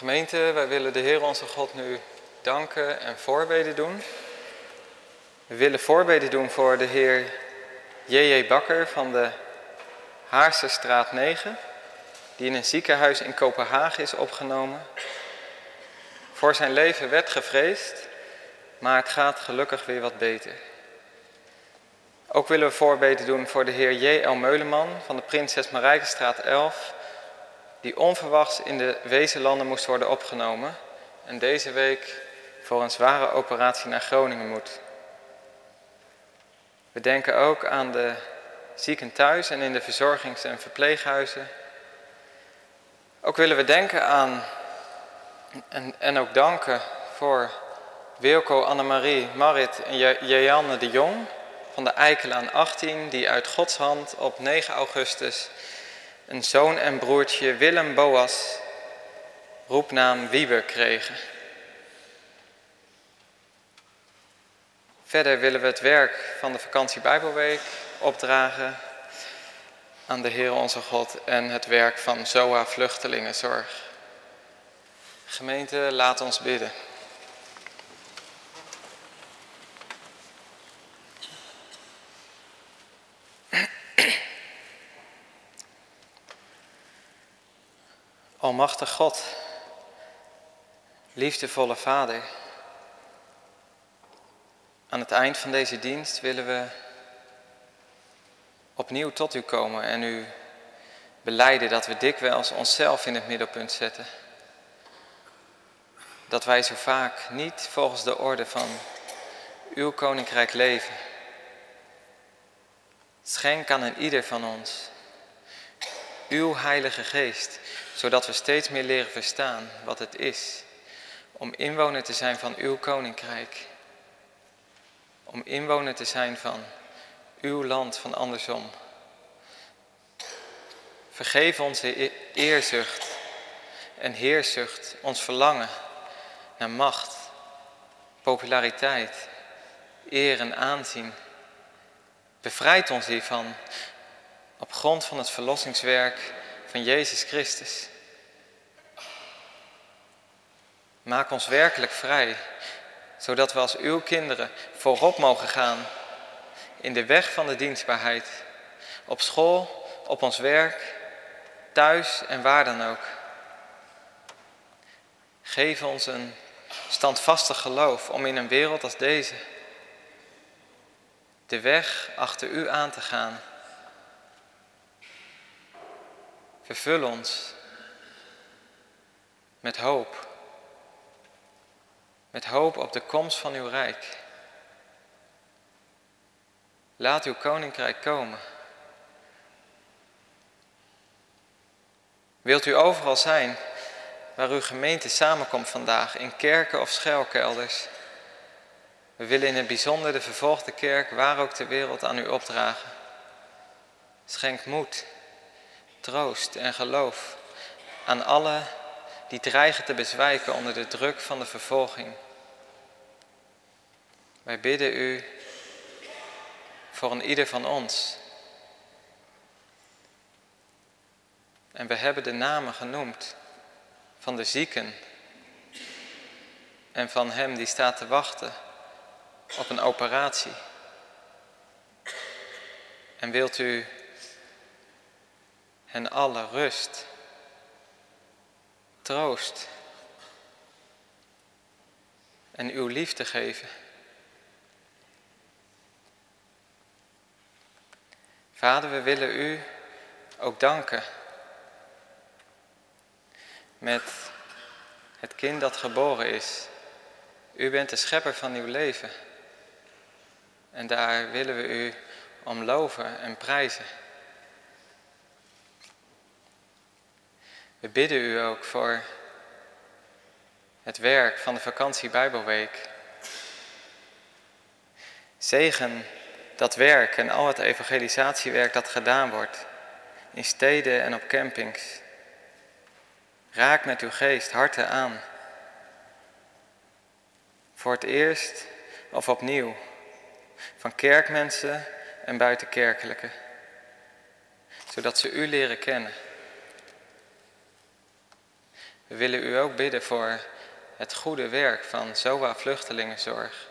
Gemeente, wij willen de Heer onze God nu danken en voorbeden doen. We willen voorbeden doen voor de Heer J.J. Bakker van de Haarse straat 9, die in een ziekenhuis in Kopenhagen is opgenomen. Voor zijn leven werd gevreesd, maar het gaat gelukkig weer wat beter. Ook willen we voorbeden doen voor de heer J.L. Meuleman van de Prinses Marijkestraat 11, die onverwachts in de Wezenlanden moest worden opgenomen en deze week voor een zware operatie naar Groningen moet. We denken ook aan de zieken thuis en in de verzorgings- en verpleeghuizen. Ook willen we denken aan en, en ook danken voor Wilco, Annemarie, Marit en Jeanne de Jong van de Eikelaan 18, die uit Gods hand op 9 augustus een zoon en broertje Willem Boas, roepnaam Wieber, kregen. Verder willen we het werk van de vakantie Bijbelweek opdragen aan de Heer onze God en het werk van ZOA Vluchtelingenzorg. Gemeente, laat ons bidden. Almachtig God, liefdevolle Vader, aan het eind van deze dienst willen we opnieuw tot u komen en u beleiden dat we dikwijls onszelf in het middelpunt zetten. Dat wij zo vaak niet volgens de orde van uw koninkrijk leven. Schenk aan een ieder van ons uw Heilige Geest, zodat we steeds meer leren verstaan wat het is om inwoner te zijn van uw koninkrijk. Om inwoner te zijn van uw land van andersom. Vergeef onze e- eerzucht en heerzucht, ons verlangen naar macht, populariteit, eer en aanzien. Bevrijd ons hiervan op grond van het verlossingswerk van Jezus Christus. Maak ons werkelijk vrij, zodat we als uw kinderen voorop mogen gaan in de weg van de dienstbaarheid, op school, op ons werk, thuis en waar dan ook. Geef ons een standvastig geloof om in een wereld als deze de weg achter u aan te gaan Vervul ons met hoop. Met hoop op de komst van uw rijk. Laat uw koninkrijk komen. Wilt u overal zijn waar uw gemeente samenkomt vandaag, in kerken of schuilkelders? We willen in het bijzonder de vervolgde kerk, waar ook ter wereld, aan u opdragen. Schenk moed troost en geloof aan alle die dreigen te bezwijken onder de druk van de vervolging. Wij bidden u voor een ieder van ons. En we hebben de namen genoemd van de zieken en van hem die staat te wachten op een operatie. En wilt u en alle rust, troost en uw liefde geven. Vader, we willen u ook danken met het kind dat geboren is. U bent de schepper van uw leven. En daar willen we u om loven en prijzen. We bidden u ook voor het werk van de vakantie Bijbelweek. Zegen dat werk en al het evangelisatiewerk dat gedaan wordt in steden en op campings. Raak met uw geest harten aan. Voor het eerst of opnieuw. Van kerkmensen en buitenkerkelijke. Zodat ze u leren kennen. We willen u ook bidden voor het goede werk van ZOA Vluchtelingenzorg.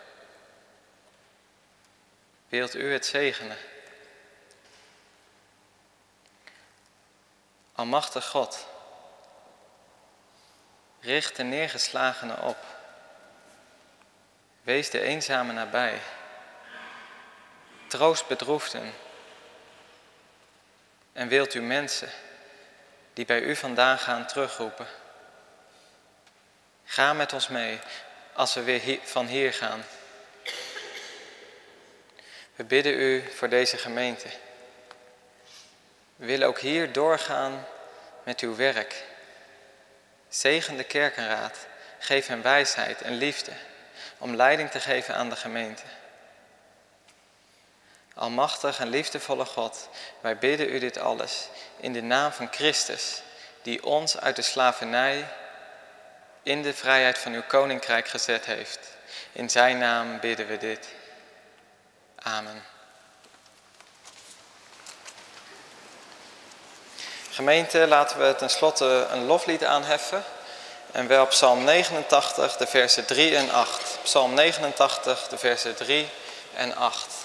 Wilt u het zegenen? Almachtig God, richt de neergeslagenen op. Wees de eenzame nabij. Troost bedroefden. En wilt u mensen die bij u vandaan gaan terugroepen. Ga met ons mee als we weer van hier gaan. We bidden u voor deze gemeente. We willen ook hier doorgaan met uw werk. Zegen de kerkenraad. Geef hem wijsheid en liefde om leiding te geven aan de gemeente. Almachtig en liefdevolle God, wij bidden u dit alles in de naam van Christus, die ons uit de slavernij in de vrijheid van uw koninkrijk gezet heeft. In zijn naam bidden we dit. Amen. Gemeente, laten we tenslotte een loflied aanheffen. En wel Psalm 89, de versen 3 en 8. Psalm 89, de versen 3 en 8.